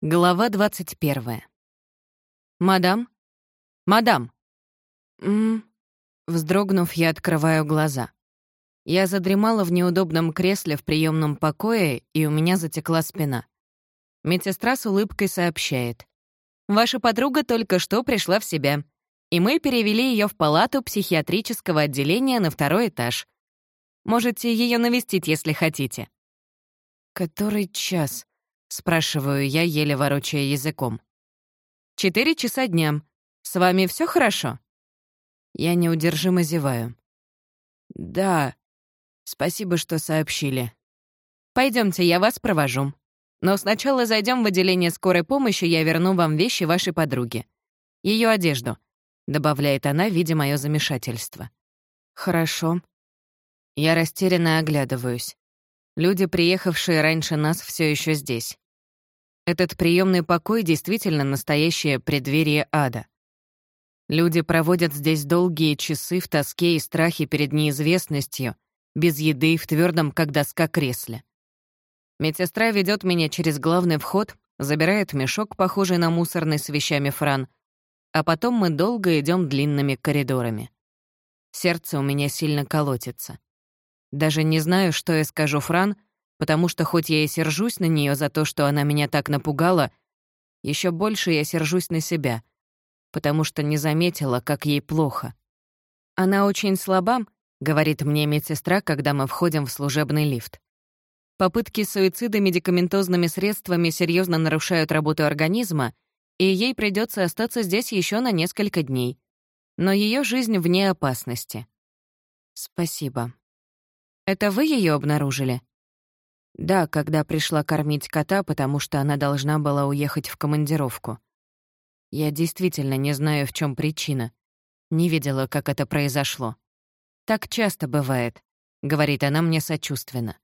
Глава 21. «Мадам? Мадам!» «М-м-м...» Вздрогнув, я открываю глаза. Я задремала в неудобном кресле в приемном покое, и у меня затекла спина. Медсестра с улыбкой сообщает. «Ваша подруга только что пришла в себя, и мы перевели ее в палату психиатрического отделения на второй этаж. Можете ее навестить, если хотите». «Который час?» — спрашиваю я, еле ворочая языком. «Четыре часа дня. С вами все хорошо?» Я неудержимо зеваю. «Да. Спасибо, что сообщили. Пойдемте, я вас провожу. Но сначала зайдем в отделение скорой помощи, я верну вам вещи вашей подруги. Ее одежду», — добавляет она, видя мое замешательство. «Хорошо». Я растерянно оглядываюсь. Люди, приехавшие раньше нас, все еще здесь. Этот приемный покой действительно настоящее преддверие ада. Люди проводят здесь долгие часы в тоске и страхе перед неизвестностью, без еды, в твердом, как доска, кресле. Медсестра ведет меня через главный вход, забирает мешок, похожий на мусорный с вещами Фран, а потом мы долго идем длинными коридорами. Сердце у меня сильно колотится. Даже не знаю, что я скажу Фран, потому что хоть я и сержусь на нее за то, что она меня так напугала, еще больше я сержусь на себя, потому что не заметила, как ей плохо. «Она очень слаба», — говорит мне медсестра, когда мы входим в служебный лифт. Попытки суицида медикаментозными средствами серьезно нарушают работу организма, и ей придется остаться здесь еще на несколько дней. Но ее жизнь вне опасности. Спасибо. Это вы ее обнаружили? Да, когда пришла кормить кота, потому что она должна была уехать в командировку. Я действительно не знаю, в чем причина. Не видела, как это произошло. Так часто бывает, говорит она мне сочувственно.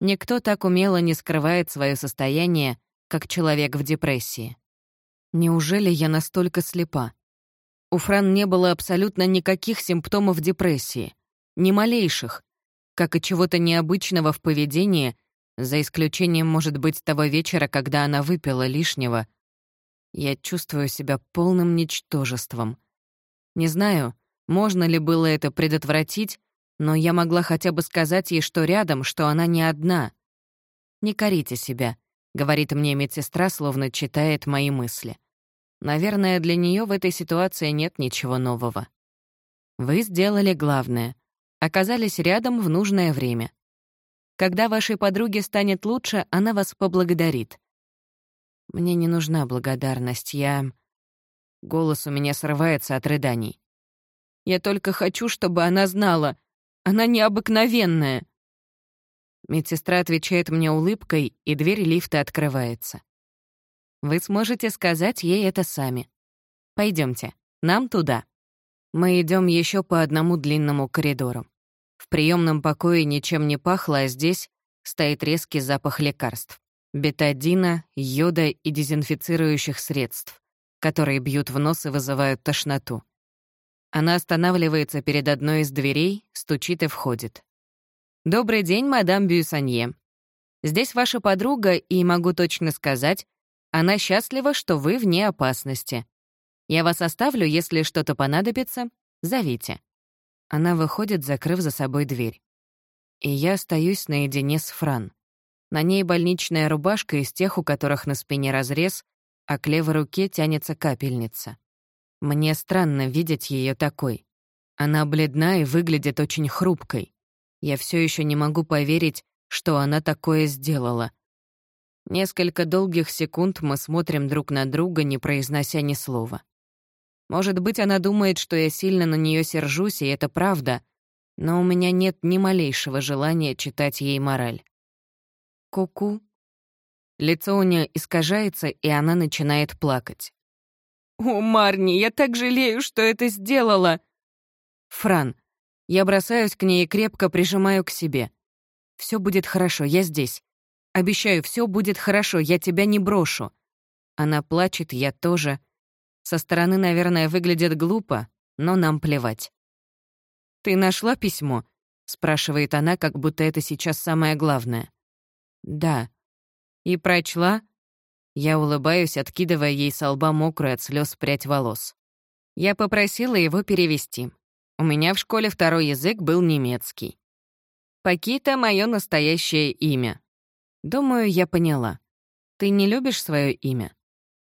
Никто так умело не скрывает свое состояние, как человек в депрессии. Неужели я настолько слепа? У Фран не было абсолютно никаких симптомов депрессии, ни малейших, как и чего-то необычного в поведении, за исключением, может быть, того вечера, когда она выпила лишнего. Я чувствую себя полным ничтожеством. Не знаю, можно ли было это предотвратить, но я могла хотя бы сказать ей, что рядом, что она не одна. «Не корите себя», — говорит мне медсестра, словно читает мои мысли. Наверное, для нее в этой ситуации нет ничего нового. Вы сделали главное оказались рядом в нужное время. Когда вашей подруге станет лучше, она вас поблагодарит. Мне не нужна благодарность, я... Голос у меня срывается от рыданий. Я только хочу, чтобы она знала. Она необыкновенная. Медсестра отвечает мне улыбкой, и дверь лифта открывается. Вы сможете сказать ей это сами. Пойдемте, нам туда. Мы идем еще по одному длинному коридору. В приемном покое ничем не пахло, а здесь стоит резкий запах лекарств. Бетадина, йода и дезинфицирующих средств, которые бьют в нос и вызывают тошноту. Она останавливается перед одной из дверей, стучит и входит. «Добрый день, мадам Бюсанье. Здесь ваша подруга, и могу точно сказать, она счастлива, что вы вне опасности. Я вас оставлю, если что-то понадобится, зовите». Она выходит, закрыв за собой дверь. И я остаюсь наедине с Фран. На ней больничная рубашка из тех, у которых на спине разрез, а к левой руке тянется капельница. Мне странно видеть ее такой. Она бледна и выглядит очень хрупкой. Я все еще не могу поверить, что она такое сделала. Несколько долгих секунд мы смотрим друг на друга, не произнося ни слова. Может быть, она думает, что я сильно на нее сержусь, и это правда, но у меня нет ни малейшего желания читать ей мораль. Ку-ку. Лицо у нее искажается, и она начинает плакать. «О, Марни, я так жалею, что это сделала!» «Фран, я бросаюсь к ней и крепко прижимаю к себе. Все будет хорошо, я здесь. Обещаю, все будет хорошо, я тебя не брошу». Она плачет, я тоже. Со стороны, наверное, выглядит глупо, но нам плевать. «Ты нашла письмо?» — спрашивает она, как будто это сейчас самое главное. «Да». «И прочла?» Я улыбаюсь, откидывая ей со лба мокрую от слез прядь волос. Я попросила его перевести. У меня в школе второй язык был немецкий. Пакита — мое настоящее имя. Думаю, я поняла. Ты не любишь свое имя?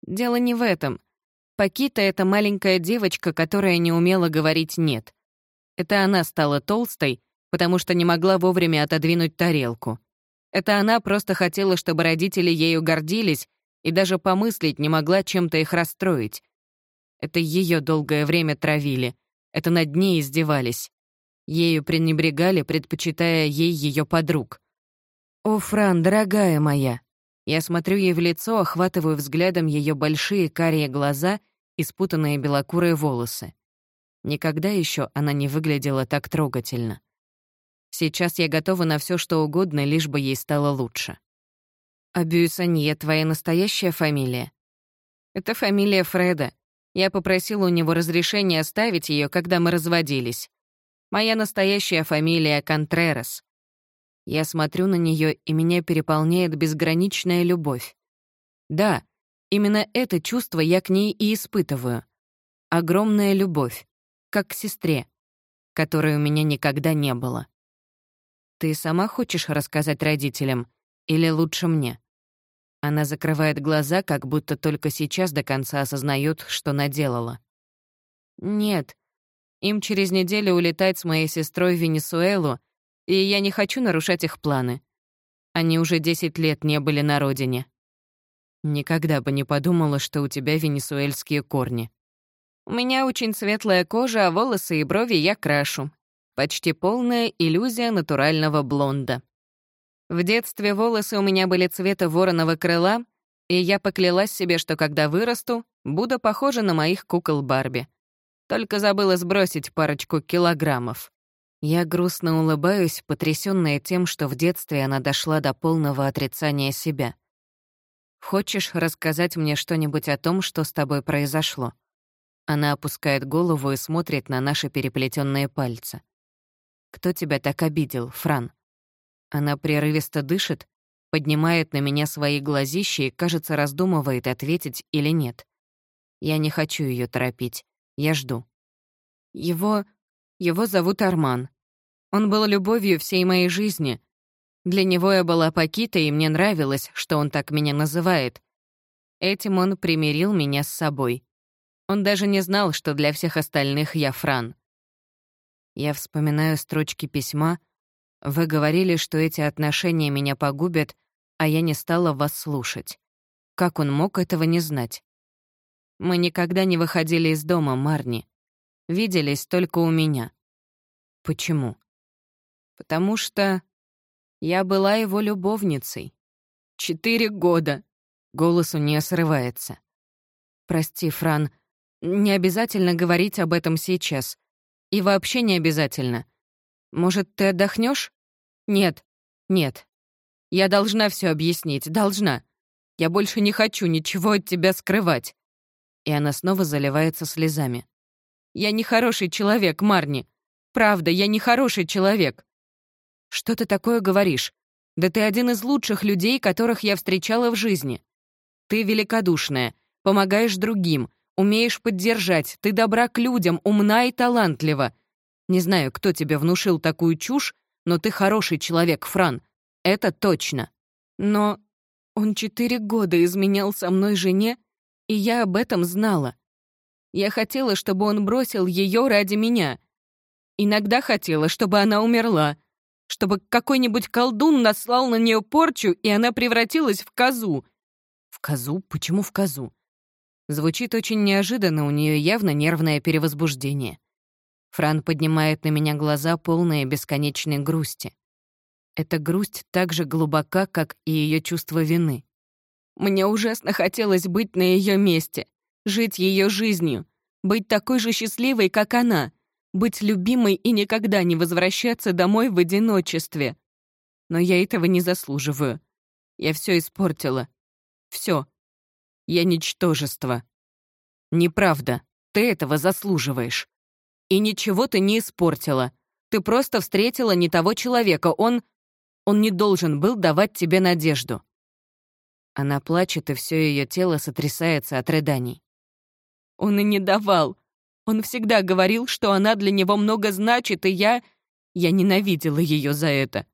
Дело не в этом. Пакита — это маленькая девочка, которая не умела говорить «нет». Это она стала толстой, потому что не могла вовремя отодвинуть тарелку. Это она просто хотела, чтобы родители ею гордились и даже помыслить не могла чем-то их расстроить. Это ее долгое время травили, это над ней издевались. Ею пренебрегали, предпочитая ей ее подруг. «О, Фран, дорогая моя!» Я смотрю ей в лицо, охватываю взглядом ее большие карие глаза и спутанные белокурые волосы. Никогда еще она не выглядела так трогательно. Сейчас я готова на все, что угодно, лишь бы ей стало лучше. А Бюйсонье — твоя настоящая фамилия? Это фамилия Фреда. Я попросила у него разрешения оставить ее, когда мы разводились. Моя настоящая фамилия — Контрерас. Я смотрю на нее, и меня переполняет безграничная любовь. Да, именно это чувство я к ней и испытываю. Огромная любовь, как к сестре, которой у меня никогда не было. Ты сама хочешь рассказать родителям или лучше мне? Она закрывает глаза, как будто только сейчас до конца осознает, что наделала. Нет, им через неделю улетать с моей сестрой в Венесуэлу, и я не хочу нарушать их планы. Они уже 10 лет не были на родине. Никогда бы не подумала, что у тебя венесуэльские корни. У меня очень светлая кожа, а волосы и брови я крашу. Почти полная иллюзия натурального блонда. В детстве волосы у меня были цвета вороного крыла, и я поклялась себе, что когда вырасту, буду похожа на моих кукол Барби. Только забыла сбросить парочку килограммов. Я грустно улыбаюсь, потрясённая тем, что в детстве она дошла до полного отрицания себя. «Хочешь рассказать мне что-нибудь о том, что с тобой произошло?» Она опускает голову и смотрит на наши переплетенные пальцы. «Кто тебя так обидел, Фран?» Она прерывисто дышит, поднимает на меня свои глазища и, кажется, раздумывает, ответить или нет. Я не хочу ее торопить. Я жду. Его... его зовут Арман. Он был любовью всей моей жизни. Для него я была Пакита, и мне нравилось, что он так меня называет. Этим он примирил меня с собой. Он даже не знал, что для всех остальных я Фран. Я вспоминаю строчки письма. Вы говорили, что эти отношения меня погубят, а я не стала вас слушать. Как он мог этого не знать? Мы никогда не выходили из дома, Марни. Виделись только у меня. Почему? Потому что я была его любовницей. Четыре года. Голос у нее срывается. Прости, Фран, не обязательно говорить об этом сейчас. И вообще не обязательно. Может, ты отдохнешь? Нет, нет. Я должна все объяснить, должна. Я больше не хочу ничего от тебя скрывать. И она снова заливается слезами. Я не хороший человек, Марни. Правда, я не хороший человек. «Что ты такое говоришь? Да ты один из лучших людей, которых я встречала в жизни. Ты великодушная, помогаешь другим, умеешь поддержать, ты добра к людям, умна и талантлива. Не знаю, кто тебе внушил такую чушь, но ты хороший человек, Фран. Это точно. Но он четыре года изменял со мной жене, и я об этом знала. Я хотела, чтобы он бросил ее ради меня. Иногда хотела, чтобы она умерла чтобы какой-нибудь колдун наслал на нее порчу, и она превратилась в козу. В козу? Почему в козу? Звучит очень неожиданно, у нее явно нервное перевозбуждение. Фран поднимает на меня глаза, полные бесконечной грусти. Эта грусть так же глубока, как и ее чувство вины. Мне ужасно хотелось быть на ее месте, жить ее жизнью, быть такой же счастливой, как она — быть любимой и никогда не возвращаться домой в одиночестве. Но я этого не заслуживаю. Я все испортила. Все. Я ничтожество. Неправда. Ты этого заслуживаешь. И ничего ты не испортила. Ты просто встретила не того человека. Он... Он не должен был давать тебе надежду. Она плачет, и все ее тело сотрясается от рыданий. Он и не давал. Он всегда говорил, что она для него много значит, и я... Я ненавидела ее за это.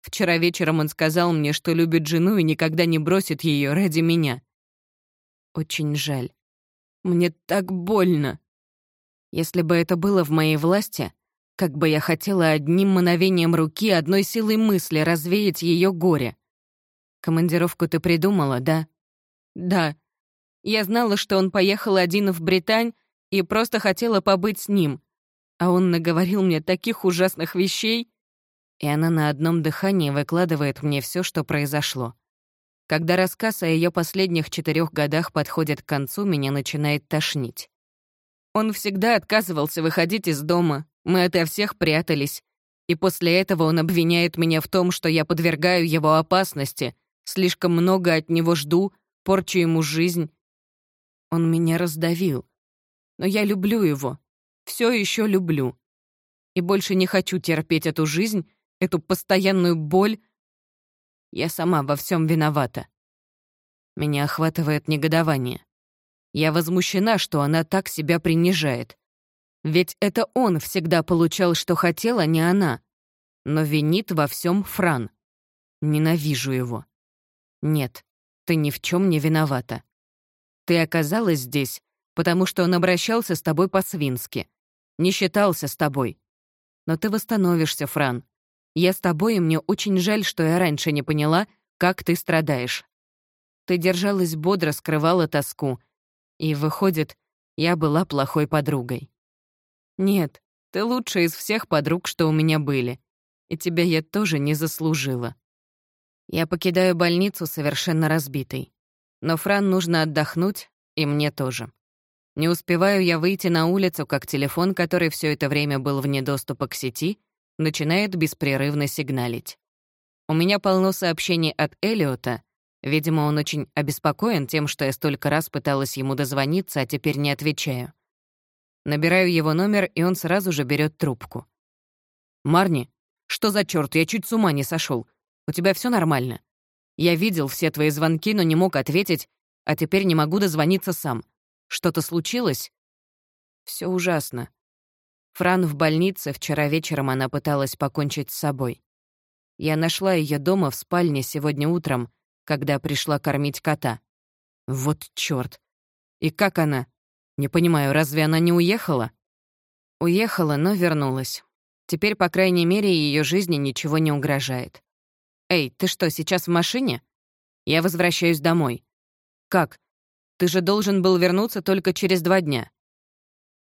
Вчера вечером он сказал мне, что любит жену и никогда не бросит ее ради меня. Очень жаль. Мне так больно. Если бы это было в моей власти, как бы я хотела одним мановением руки, одной силой мысли развеять ее горе. Командировку ты придумала, да? Да. Я знала, что он поехал один в Британь и просто хотела побыть с ним. А он наговорил мне таких ужасных вещей. И она на одном дыхании выкладывает мне все, что произошло. Когда рассказ о ее последних четырех годах подходит к концу, меня начинает тошнить. Он всегда отказывался выходить из дома, мы ото всех прятались. И после этого он обвиняет меня в том, что я подвергаю его опасности, слишком много от него жду, порчу ему жизнь. Он меня раздавил. Но я люблю его. Все еще люблю. И больше не хочу терпеть эту жизнь, эту постоянную боль, я сама во всем виновата. Меня охватывает негодование. Я возмущена, что она так себя принижает. Ведь это он всегда получал, что хотел, а не она. Но винит во всем Фран. Ненавижу его. Нет, ты ни в чем не виновата. Ты оказалась здесь, потому что он обращался с тобой по-свински. Не считался с тобой. Но ты восстановишься, Фран. Я с тобой, и мне очень жаль, что я раньше не поняла, как ты страдаешь. Ты держалась бодро, скрывала тоску. И, выходит, я была плохой подругой. Нет, ты лучшая из всех подруг, что у меня были. И тебя я тоже не заслужила. Я покидаю больницу совершенно разбитой. Но Фран нужно отдохнуть, и мне тоже. Не успеваю я выйти на улицу, как телефон, который все это время был вне доступа к сети, начинает беспрерывно сигналить. У меня полно сообщений от Элиота. Видимо, он очень обеспокоен тем, что я столько раз пыталась ему дозвониться, а теперь не отвечаю. Набираю его номер, и он сразу же берет трубку. «Марни, что за черт? Я чуть с ума не сошел. У тебя все нормально? Я видел все твои звонки, но не мог ответить, а теперь не могу дозвониться сам. Что-то случилось?» Все ужасно. Фран в больнице, вчера вечером она пыталась покончить с собой. Я нашла ее дома в спальне сегодня утром, когда пришла кормить кота. Вот чёрт. И как она? Не понимаю, разве она не уехала? Уехала, но вернулась. Теперь, по крайней мере, ее жизни ничего не угрожает. «Эй, ты что, сейчас в машине?» «Я возвращаюсь домой». «Как? Ты же должен был вернуться только через два дня».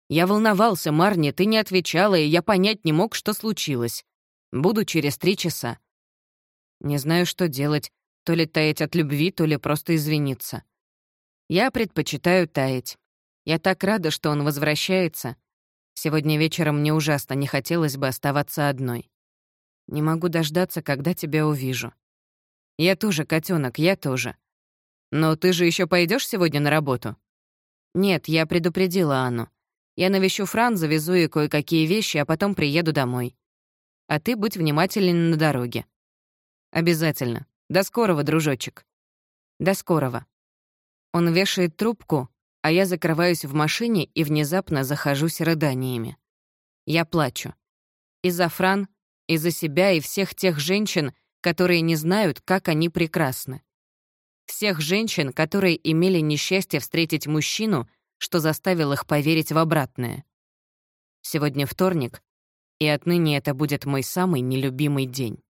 Я волновался, Марни, ты не отвечала, и я понять не мог, что случилось. Буду через три часа. Не знаю, что делать. То ли таять от любви, то ли просто извиниться. Я предпочитаю таять. Я так рада, что он возвращается. Сегодня вечером мне ужасно не хотелось бы оставаться одной. Не могу дождаться, когда тебя увижу. Я тоже, котенок, я тоже. Но ты же еще пойдешь сегодня на работу? Нет, я предупредила Анну. Я навещу Фран, завезу ей кое-какие вещи, а потом приеду домой. А ты будь внимателен на дороге. Обязательно. До скорого, дружочек. До скорого. Он вешает трубку, а я закрываюсь в машине и внезапно захожусь рыданиями. Я плачу. И за Фран, и за себя, и всех тех женщин, которые не знают, как они прекрасны. Всех женщин, которые имели несчастье встретить мужчину, что заставил их поверить в обратное. Сегодня вторник, и отныне это будет мой самый нелюбимый день.